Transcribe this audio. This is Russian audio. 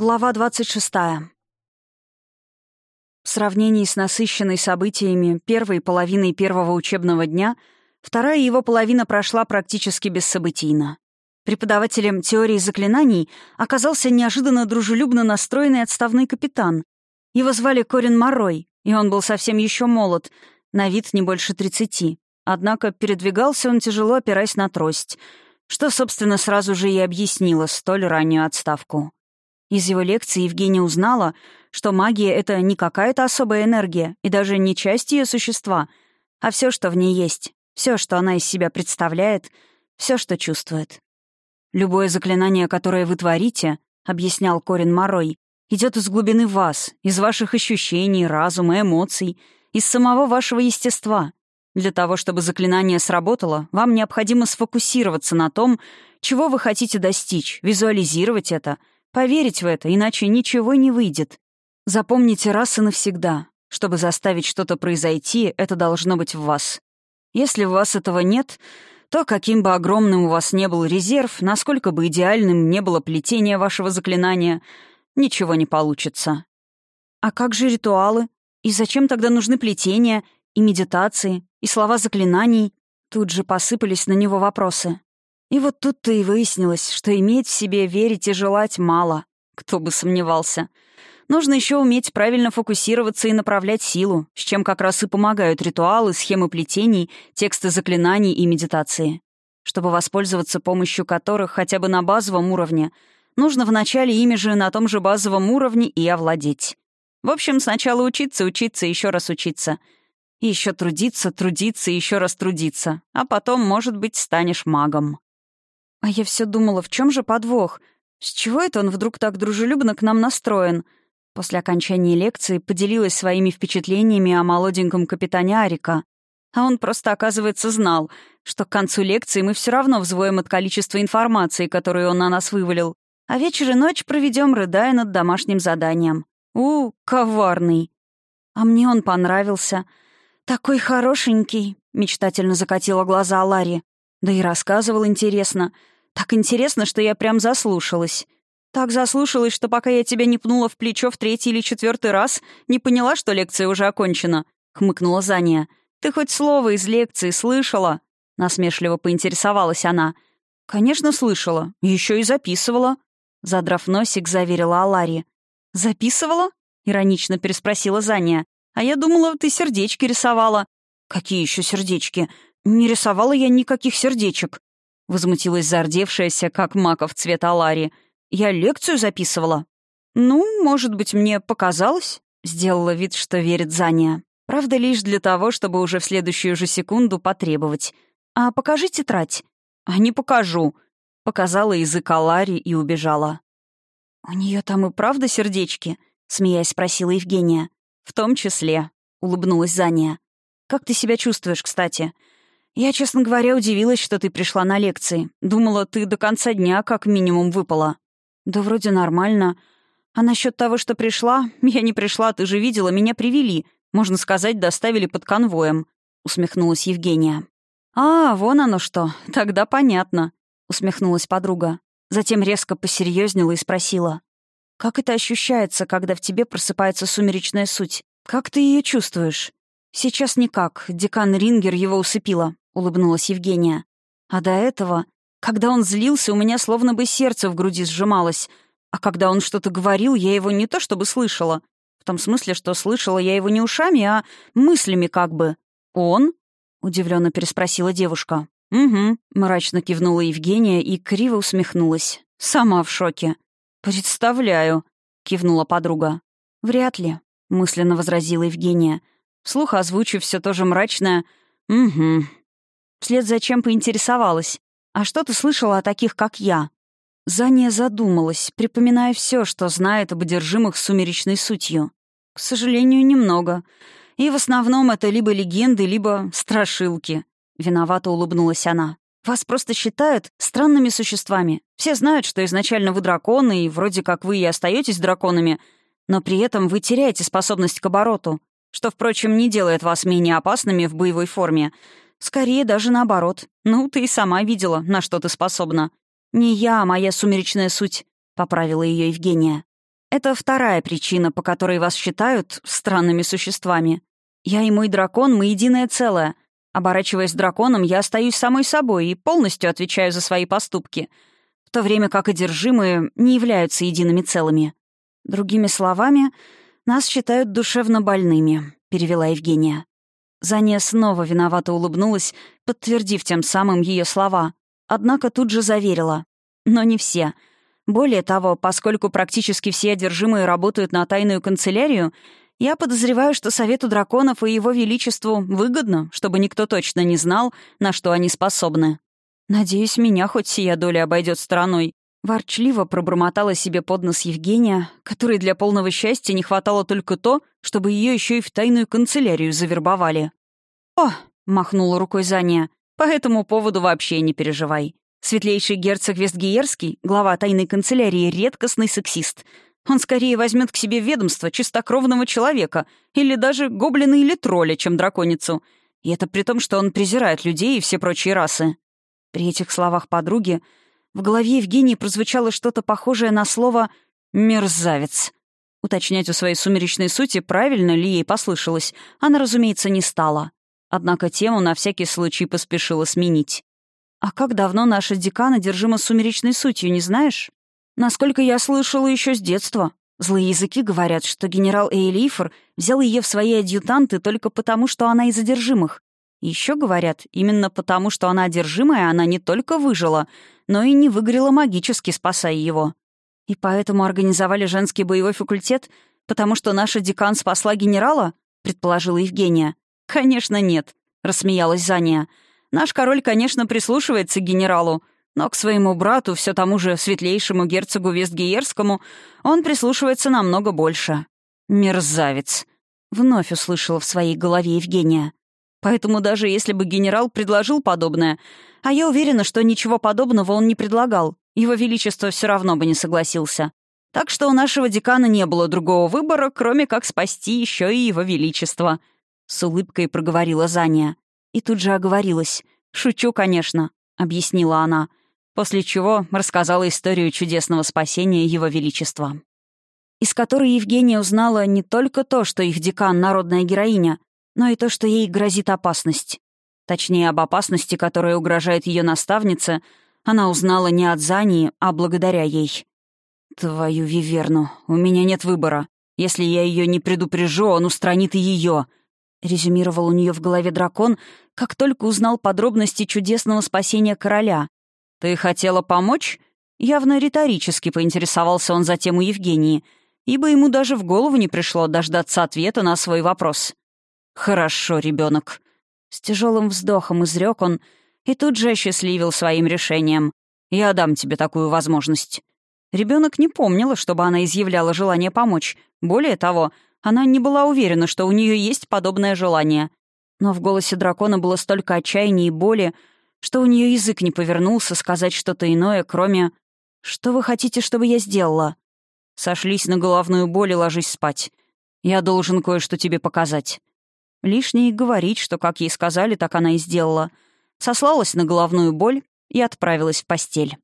Глава 26. В сравнении с насыщенной событиями первой половиной первого учебного дня, вторая его половина прошла практически бессобытийно. Преподавателем теории заклинаний оказался неожиданно дружелюбно настроенный отставной капитан. Его звали Корин Морой, и он был совсем еще молод, на вид не больше тридцати. Однако передвигался он тяжело, опираясь на трость, что, собственно, сразу же и объяснило столь раннюю отставку. Из его лекции Евгения узнала, что магия — это не какая-то особая энергия и даже не часть ее существа, а все, что в ней есть, все, что она из себя представляет, все, что чувствует. «Любое заклинание, которое вы творите, — объяснял Корин Морой, — идет из глубины вас, из ваших ощущений, разума, эмоций, из самого вашего естества. Для того, чтобы заклинание сработало, вам необходимо сфокусироваться на том, чего вы хотите достичь, визуализировать это — Поверить в это, иначе ничего не выйдет. Запомните раз и навсегда. Чтобы заставить что-то произойти, это должно быть в вас. Если у вас этого нет, то каким бы огромным у вас не был резерв, насколько бы идеальным не было плетение вашего заклинания, ничего не получится. А как же ритуалы? И зачем тогда нужны плетения, и медитации, и слова заклинаний? Тут же посыпались на него вопросы. И вот тут-то и выяснилось, что иметь в себе верить и желать мало. Кто бы сомневался. Нужно еще уметь правильно фокусироваться и направлять силу, с чем как раз и помогают ритуалы, схемы плетений, тексты заклинаний и медитации. Чтобы воспользоваться помощью которых хотя бы на базовом уровне, нужно вначале ими же на том же базовом уровне и овладеть. В общем, сначала учиться, учиться, еще раз учиться. И еще трудиться, трудиться еще раз трудиться. А потом, может быть, станешь магом. А я все думала, в чем же подвох? С чего это он вдруг так дружелюбно к нам настроен? После окончания лекции поделилась своими впечатлениями о молоденьком капитане Арика. А он просто, оказывается, знал, что к концу лекции мы все равно взвоем от количества информации, которую он на нас вывалил. А вечер и ночь проведем, рыдая над домашним заданием. У, коварный. А мне он понравился. Такой хорошенький, мечтательно закатила глаза Ларри. Да и рассказывал интересно. Так интересно, что я прям заслушалась. Так заслушалась, что пока я тебя не пнула в плечо в третий или четвертый раз, не поняла, что лекция уже окончена», — хмыкнула Заня. «Ты хоть слово из лекции слышала?» — насмешливо поинтересовалась она. «Конечно, слышала. Еще и записывала». Задрав носик, заверила Алари. «Записывала?» — иронично переспросила Заня. «А я думала, ты сердечки рисовала». «Какие еще сердечки? «Не рисовала я никаких сердечек», — возмутилась зардевшаяся, как маков цвет Алари. «Я лекцию записывала». «Ну, может быть, мне показалось?» — сделала вид, что верит Заня. Правда, лишь для того, чтобы уже в следующую же секунду потребовать. «А покажи тетрадь». «А не покажу», — показала язык Алари и убежала. «У нее там и правда сердечки?» — смеясь спросила Евгения. «В том числе», — улыбнулась Заня. «Как ты себя чувствуешь, кстати?» «Я, честно говоря, удивилась, что ты пришла на лекции. Думала, ты до конца дня как минимум выпала». «Да вроде нормально. А насчет того, что пришла? Я не пришла, ты же видела, меня привели. Можно сказать, доставили под конвоем», — усмехнулась Евгения. «А, вон оно что. Тогда понятно», — усмехнулась подруга. Затем резко посерьезнела и спросила. «Как это ощущается, когда в тебе просыпается сумеречная суть? Как ты ее чувствуешь?» «Сейчас никак. Декан Рингер его усыпила», — улыбнулась Евгения. «А до этого, когда он злился, у меня словно бы сердце в груди сжималось. А когда он что-то говорил, я его не то чтобы слышала. В том смысле, что слышала я его не ушами, а мыслями как бы. «Он?» — удивленно переспросила девушка. «Угу», — мрачно кивнула Евгения и криво усмехнулась. «Сама в шоке». «Представляю», — кивнула подруга. «Вряд ли», — мысленно возразила Евгения. Вслух озвучив все то же мрачное «Угу». Вслед за чем поинтересовалась. «А что ты слышала о таких, как я?» Заня задумалась, припоминая все, что знает об одержимых сумеречной сутью. К сожалению, немного. И в основном это либо легенды, либо страшилки. Виновато улыбнулась она. Вас просто считают странными существами. Все знают, что изначально вы драконы, и вроде как вы и остаетесь драконами, но при этом вы теряете способность к обороту. Что, впрочем, не делает вас менее опасными в боевой форме. Скорее, даже наоборот. Ну, ты и сама видела, на что ты способна. «Не я, а моя сумеречная суть», — поправила ее Евгения. Это вторая причина, по которой вас считают странными существами. Я и мой дракон, мы единое целое. Оборачиваясь драконом, я остаюсь самой собой и полностью отвечаю за свои поступки, в то время как одержимые не являются едиными целыми. Другими словами, нас считают душевно больными, перевела Евгения. Заня снова виновато улыбнулась, подтвердив тем самым ее слова. Однако тут же заверила. Но не все. Более того, поскольку практически все одержимые работают на тайную канцелярию, я подозреваю, что Совету драконов и его величеству выгодно, чтобы никто точно не знал, на что они способны. Надеюсь, меня хоть сия доля обойдет стороной. Ворчливо пробормотала себе под нос Евгения, которой для полного счастья не хватало только то, чтобы ее еще и в тайную канцелярию завербовали. «О!» — махнула рукой Заня. «По этому поводу вообще не переживай. Светлейший герцог Вестгиерский, глава тайной канцелярии, редкостный сексист — он скорее возьмет к себе ведомство чистокровного человека или даже гоблина или тролля, чем драконицу. И это при том, что он презирает людей и все прочие расы. При этих словах подруги в голове Евгении прозвучало что-то похожее на слово «мерзавец». Уточнять у своей сумеречной сути, правильно ли ей послышалось, она, разумеется, не стала. Однако тему на всякий случай поспешила сменить. «А как давно наша декана держима сумеречной сутью, не знаешь?» Насколько я слышала еще с детства. Злые языки говорят, что генерал Эйлифор взял ее в свои адъютанты только потому, что она из одержимых. Еще говорят, именно потому, что она одержимая, она не только выжила, но и не выгорела магически, спасая его. И поэтому организовали женский боевой факультет, потому что наша декан спасла генерала, предположила Евгения. Конечно, нет, рассмеялась Заня. Наш король, конечно, прислушивается к генералу, но к своему брату, все тому же светлейшему герцогу Вестгиерскому, он прислушивается намного больше. «Мерзавец», — вновь услышала в своей голове Евгения. «Поэтому даже если бы генерал предложил подобное, а я уверена, что ничего подобного он не предлагал, его величество все равно бы не согласился. Так что у нашего декана не было другого выбора, кроме как спасти еще и его величество», — с улыбкой проговорила Заня. И тут же оговорилась. «Шучу, конечно», — объяснила она после чего рассказала историю чудесного спасения Его Величества. Из которой Евгения узнала не только то, что их декан — народная героиня, но и то, что ей грозит опасность. Точнее, об опасности, которая угрожает ее наставнице, она узнала не от Зании, а благодаря ей. «Твою Виверну, у меня нет выбора. Если я ее не предупрежу, он устранит и ее», — резюмировал у нее в голове дракон, как только узнал подробности чудесного спасения короля, «Ты хотела помочь?» Явно риторически поинтересовался он затем у Евгении, ибо ему даже в голову не пришло дождаться ответа на свой вопрос. «Хорошо, ребенок. С тяжелым вздохом изрек он и тут же осчастливил своим решением. «Я дам тебе такую возможность». Ребенок не помнила, чтобы она изъявляла желание помочь. Более того, она не была уверена, что у нее есть подобное желание. Но в голосе дракона было столько отчаяния и боли, что у нее язык не повернулся сказать что-то иное, кроме «Что вы хотите, чтобы я сделала?» Сошлись на головную боль и ложись спать. Я должен кое-что тебе показать. Лишнее говорить, что, как ей сказали, так она и сделала. Сослалась на головную боль и отправилась в постель.